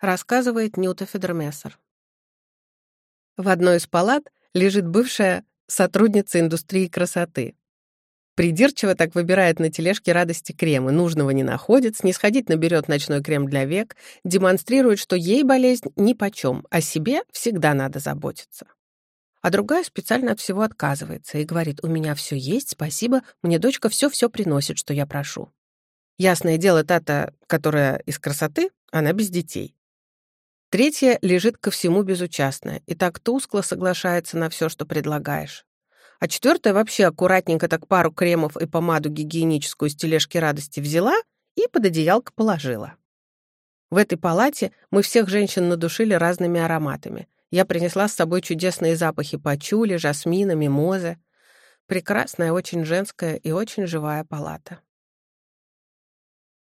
рассказывает Нюта Федермессер. В одной из палат лежит бывшая сотрудница индустрии красоты. Придирчиво так выбирает на тележке радости кремы, нужного не находит, снисходительно берет ночной крем для век, демонстрирует, что ей болезнь нипочем, о себе всегда надо заботиться. А другая специально от всего отказывается и говорит, у меня все есть, спасибо, мне дочка все-все приносит, что я прошу. Ясное дело, тата, которая из красоты, она без детей. Третья лежит ко всему безучастная и так тускло соглашается на все, что предлагаешь. А четвертая вообще аккуратненько так пару кремов и помаду гигиеническую с тележки радости взяла и под одеялко положила. В этой палате мы всех женщин надушили разными ароматами. Я принесла с собой чудесные запахи пачули, жасмина, мимозы. Прекрасная, очень женская и очень живая палата.